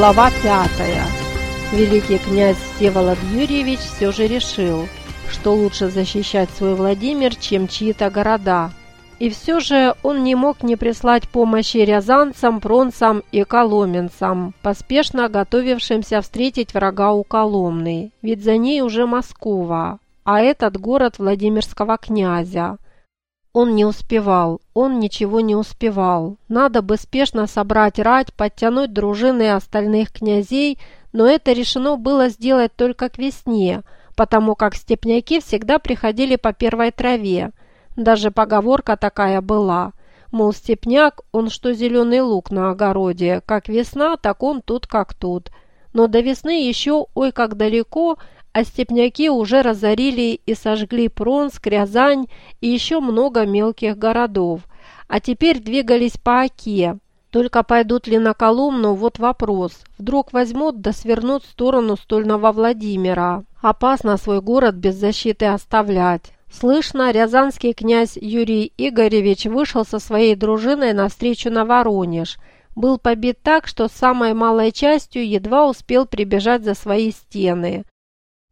Глава пятая. Великий князь Всеволод Юрьевич все же решил, что лучше защищать свой Владимир, чем чьи-то города. И все же он не мог не прислать помощи рязанцам, пронцам и коломенцам, поспешно готовившимся встретить врага у Коломны, ведь за ней уже Москва, а этот город Владимирского князя – он не успевал, он ничего не успевал. Надо бы спешно собрать рать, подтянуть дружины остальных князей, но это решено было сделать только к весне, потому как степняки всегда приходили по первой траве. Даже поговорка такая была. Мол, степняк, он что зеленый лук на огороде, как весна, так он тут как тут. Но до весны еще, ой, как далеко, а степняки уже разорили и сожгли Пронск, Рязань и еще много мелких городов, а теперь двигались по Оке. Только пойдут ли на Коломну, вот вопрос. Вдруг возьмут да свернут в сторону стольного Владимира. Опасно свой город без защиты оставлять. Слышно, рязанский князь Юрий Игоревич вышел со своей дружиной навстречу на Воронеж. Был побит так, что самой малой частью едва успел прибежать за свои стены.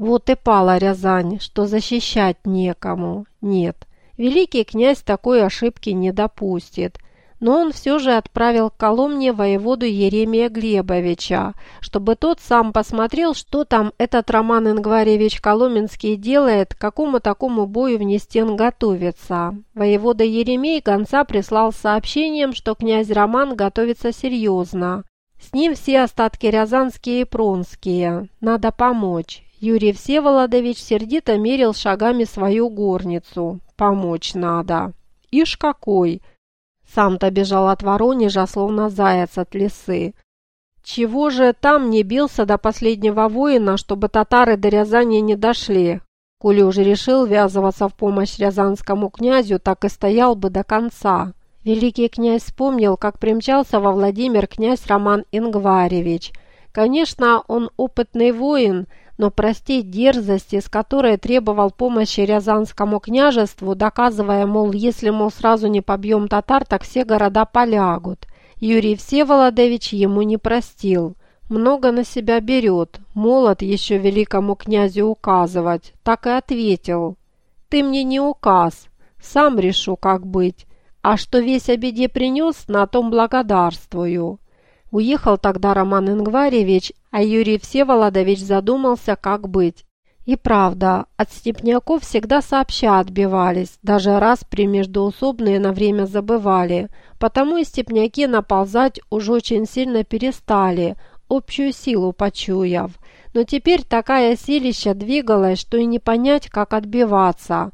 Вот и пала Рязань, что защищать некому. Нет, великий князь такой ошибки не допустит. Но он все же отправил к Коломне воеводу Еремия Глебовича, чтобы тот сам посмотрел, что там этот Роман Ингваревич Коломенский делает, к какому такому бою вне стен готовится. Воевода Еремей гонца прислал сообщением, что князь Роман готовится серьезно. С ним все остатки рязанские и пронские. Надо помочь. Юрий Всеволодович сердито мерил шагами свою горницу. Помочь надо. Ишь какой! Сам-то бежал от Воронежа, словно заяц от лисы. Чего же там не бился до последнего воина, чтобы татары до Рязани не дошли? Коли уже решил ввязываться в помощь рязанскому князю, так и стоял бы до конца. Великий князь вспомнил, как примчался во Владимир князь Роман Ингваревич. Конечно, он опытный воин, но простить дерзости, с которой требовал помощи Рязанскому княжеству, доказывая, мол, если, мол, сразу не побьем татар, так все города полягут. Юрий Всеволодович ему не простил. Много на себя берет, молод еще великому князю указывать, так и ответил. «Ты мне не указ, сам решу, как быть, а что весь о принес, на том благодарствую». Уехал тогда Роман Ингваревич, а Юрий Всеволодович задумался, как быть. И правда, от степняков всегда сообща отбивались, даже раз при междоусобные на время забывали, потому и степняки наползать уж очень сильно перестали, общую силу почуяв. Но теперь такая силища двигалась, что и не понять, как отбиваться.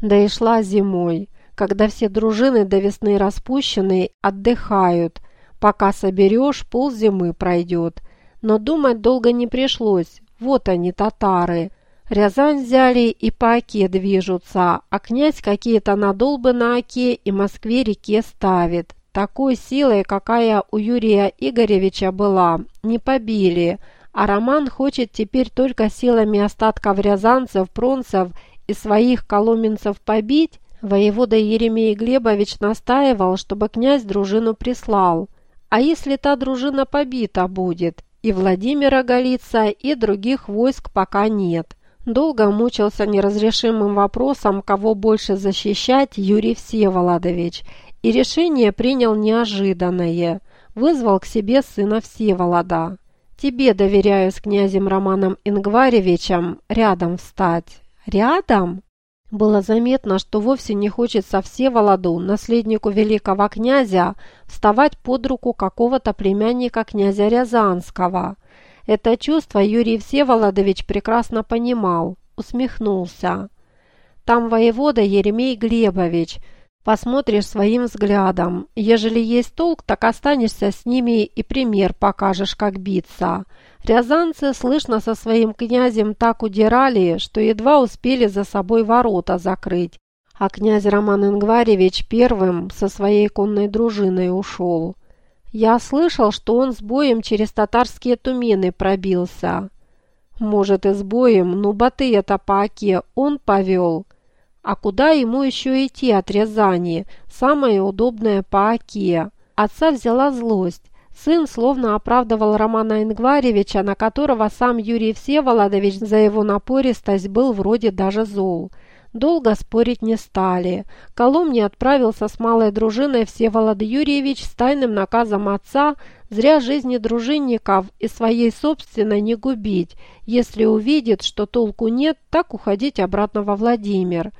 Да и шла зимой, когда все дружины до весны распущенные отдыхают – Пока соберешь, ползимы пройдет. Но думать долго не пришлось. Вот они, татары. Рязань взяли и по оке движутся, а князь какие-то надолбы на оке и Москве-реке ставит. Такой силой, какая у Юрия Игоревича была, не побили, а Роман хочет теперь только силами остатков рязанцев, пронцев и своих коломенцев побить, воевода Еремей Глебович настаивал, чтобы князь дружину прислал. А если та дружина побита будет? И Владимира Голица, и других войск пока нет. Долго мучился неразрешимым вопросом, кого больше защищать Юрий Всеволодович, и решение принял неожиданное. Вызвал к себе сына Всеволода. «Тебе доверяю с князем Романом Ингваревичем рядом встать». «Рядом?» Было заметно, что вовсе не хочется Всеволоду, наследнику великого князя, вставать под руку какого-то племянника князя Рязанского. Это чувство Юрий Всеволодович прекрасно понимал, усмехнулся. «Там воевода Еремей Глебович», Посмотришь своим взглядом. Ежели есть толк, так останешься с ними и пример покажешь, как биться. Рязанцы, слышно, со своим князем так удирали, что едва успели за собой ворота закрыть. А князь Роман Ингваревич первым со своей конной дружиной ушел. Я слышал, что он с боем через татарские тумены пробился. Может, и с боем, но баты это по оке он повел. А куда ему еще идти от Рязани? Самое удобное по Оке. Отца взяла злость. Сын словно оправдывал Романа Ингваревича, на которого сам Юрий Всеволодович за его напористость был вроде даже зол. Долго спорить не стали. Коломни отправился с малой дружиной Всеволод Юрьевич с тайным наказом отца зря жизни дружинников и своей собственной не губить. Если увидит, что толку нет, так уходить обратно во Владимир.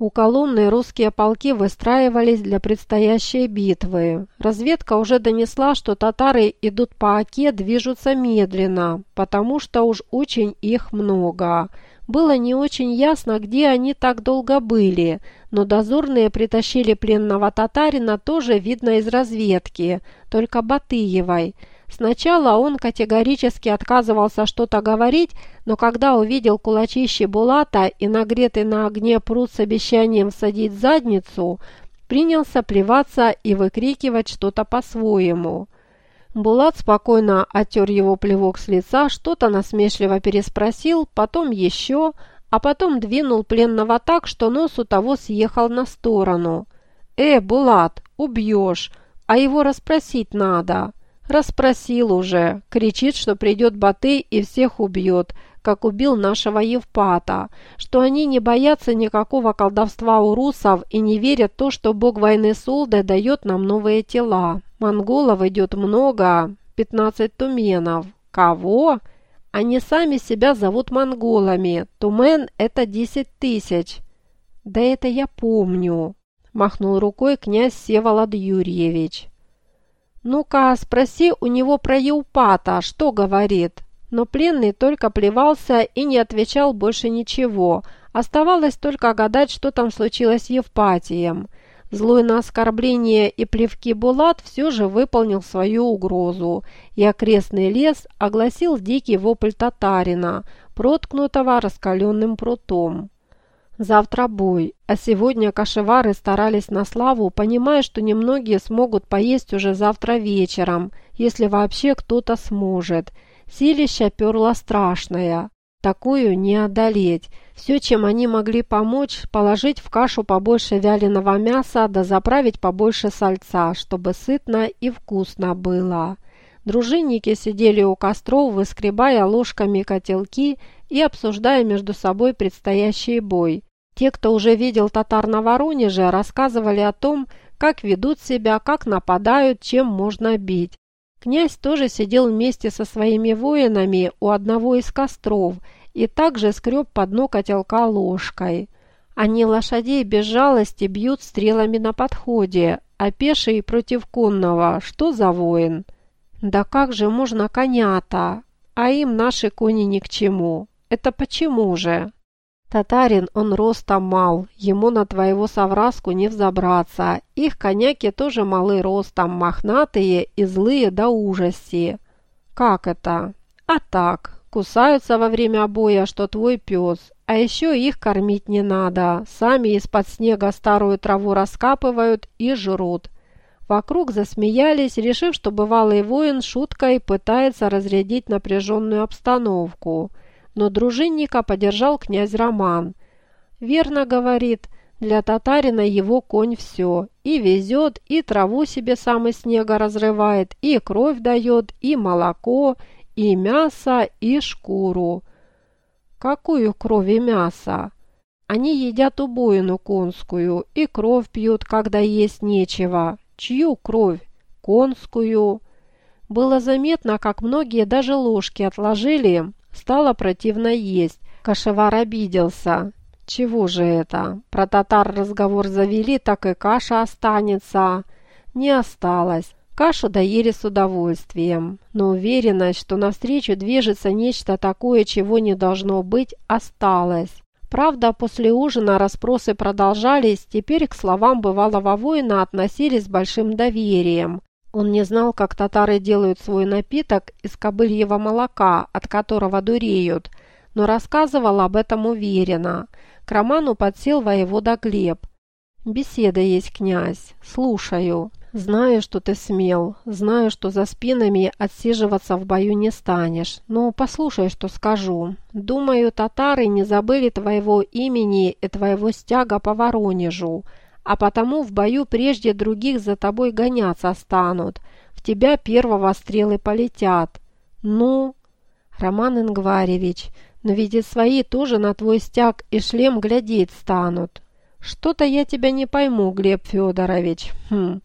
У колонны русские полки выстраивались для предстоящей битвы. Разведка уже донесла, что татары идут по Оке, движутся медленно, потому что уж очень их много. Было не очень ясно, где они так долго были, но дозорные притащили пленного татарина тоже видно из разведки, только Батыевой – Сначала он категорически отказывался что-то говорить, но когда увидел кулачище Булата и нагретый на огне пруд с обещанием садить задницу, принялся плеваться и выкрикивать что-то по-своему. Булат спокойно оттер его плевок с лица, что-то насмешливо переспросил, потом еще, а потом двинул пленного так, что нос у того съехал на сторону. «Э, Булат, убьешь, а его расспросить надо». Расспросил уже. Кричит, что придет Батый и всех убьет, как убил нашего Евпата, что они не боятся никакого колдовства у русов и не верят в то, что бог войны Солде дает нам новые тела. Монголов идет много, 15 туменов. Кого? Они сами себя зовут монголами. Тумен – это 10 тысяч. Да это я помню, махнул рукой князь Севолод Юрьевич. «Ну-ка, спроси у него про Еупата, что говорит?» Но пленный только плевался и не отвечал больше ничего. Оставалось только гадать, что там случилось с Евпатием. Злой на оскорбление и плевки Булат все же выполнил свою угрозу, и окрестный лес огласил дикий вопль татарина, проткнутого раскаленным прутом. Завтра бой, а сегодня кашевары старались на славу, понимая, что немногие смогут поесть уже завтра вечером, если вообще кто-то сможет. Силища перла страшная. Такую не одолеть. Все, чем они могли помочь, положить в кашу побольше вяленого мяса, да заправить побольше сальца, чтобы сытно и вкусно было. Дружинники сидели у костров, выскребая ложками котелки и обсуждая между собой предстоящий бой. Те, кто уже видел татар на Воронеже, рассказывали о том, как ведут себя, как нападают, чем можно бить. Князь тоже сидел вместе со своими воинами у одного из костров и также скреб под дно котелка ложкой. Они лошадей без жалости бьют стрелами на подходе, а пеший против конного. Что за воин? Да как же можно коня-то? А им наши кони ни к чему. Это почему же? Татарин он ростом мал, ему на твоего совраску не взобраться. Их коняки тоже малы ростом, мохнатые и злые до ужасти. Как это? А так, кусаются во время боя, что твой пес. А еще их кормить не надо, сами из-под снега старую траву раскапывают и жрут. Вокруг засмеялись, решив, что бывалый воин шуткой пытается разрядить напряженную обстановку – но дружинника поддержал князь Роман. «Верно, — говорит, — для татарина его конь все. И везет, и траву себе сам из снега разрывает, и кровь дает, и молоко, и мясо, и шкуру». «Какую кровь и мясо?» Они едят убоину конскую и кровь пьют, когда есть нечего. Чью кровь? Конскую. Было заметно, как многие даже ложки отложили, Стало противно есть. Кашевар обиделся. Чего же это? Про татар разговор завели, так и каша останется. Не осталось. Кашу доели с удовольствием, но уверенность, что навстречу движется нечто такое, чего не должно быть, осталась. Правда, после ужина расспросы продолжались, теперь к словам бывалого воина относились с большим доверием. Он не знал, как татары делают свой напиток из кобыльего молока, от которого дуреют, но рассказывал об этом уверенно. К Роману подсел воевода Глеб. «Беседа есть, князь. Слушаю. Знаю, что ты смел. Знаю, что за спинами отсиживаться в бою не станешь. Но послушай, что скажу. Думаю, татары не забыли твоего имени и твоего стяга по Воронежу» а потому в бою прежде других за тобой гоняться станут. В тебя первого стрелы полетят. Ну, Роман Ингваревич, но ведь и свои тоже на твой стяг и шлем глядеть станут. Что-то я тебя не пойму, Глеб Федорович. Хм.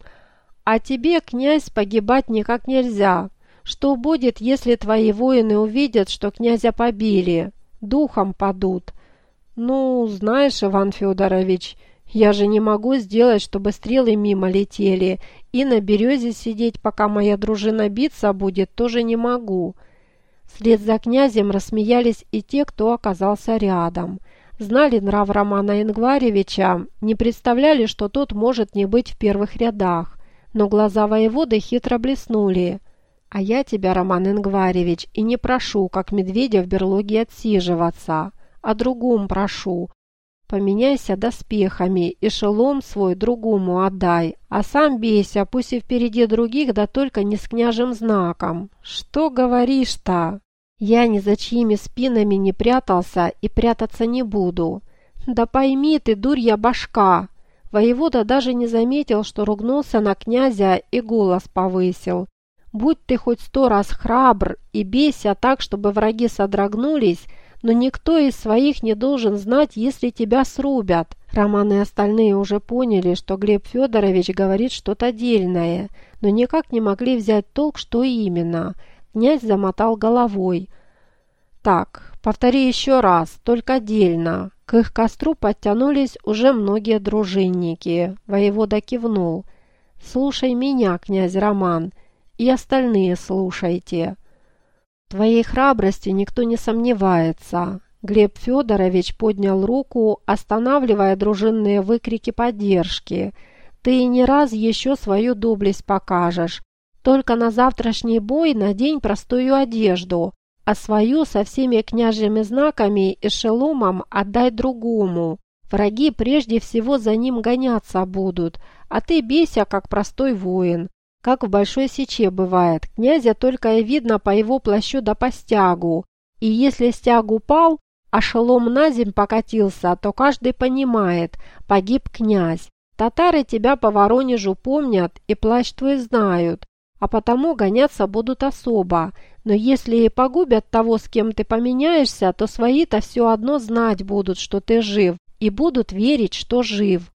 А тебе, князь, погибать никак нельзя. Что будет, если твои воины увидят, что князя побили? Духом падут. Ну, знаешь, Иван Федорович, я же не могу сделать, чтобы стрелы мимо летели, и на березе сидеть, пока моя дружина биться будет, тоже не могу. Вслед за князем рассмеялись и те, кто оказался рядом. Знали нрав Романа Ингваревича, не представляли, что тот может не быть в первых рядах, но глаза воеводы хитро блеснули. «А я тебя, Роман Ингваревич, и не прошу, как медведя в берлоге отсиживаться, а другом прошу, Поменяйся доспехами, и шелом свой другому отдай, а сам бейся, пусть и впереди других, да только не с княжим знаком. Что говоришь-то? Я ни за чьими спинами не прятался и прятаться не буду. Да пойми ты, дурья башка!» Воевода даже не заметил, что ругнулся на князя и голос повысил. «Будь ты хоть сто раз храбр и бейся так, чтобы враги содрогнулись, но никто из своих не должен знать, если тебя срубят. Роман и остальные уже поняли, что Глеб Федорович говорит что-то дельное, но никак не могли взять толк, что именно. Князь замотал головой. «Так, повтори еще раз, только дельно». К их костру подтянулись уже многие дружинники. Воевода кивнул. «Слушай меня, князь Роман, и остальные слушайте» твоей храбрости никто не сомневается». Глеб Федорович поднял руку, останавливая дружинные выкрики поддержки. «Ты не раз еще свою доблесть покажешь. Только на завтрашний бой надень простую одежду, а свою со всеми княжьими знаками и шеломом отдай другому. Враги прежде всего за ним гоняться будут, а ты бейся, как простой воин как в Большой Сече бывает. Князя только и видно по его плащу да по стягу. И если стяг упал, а шелом на земь покатился, то каждый понимает – погиб князь. Татары тебя по Воронежу помнят и плащ твой знают, а потому гоняться будут особо. Но если и погубят того, с кем ты поменяешься, то свои-то все одно знать будут, что ты жив, и будут верить, что жив.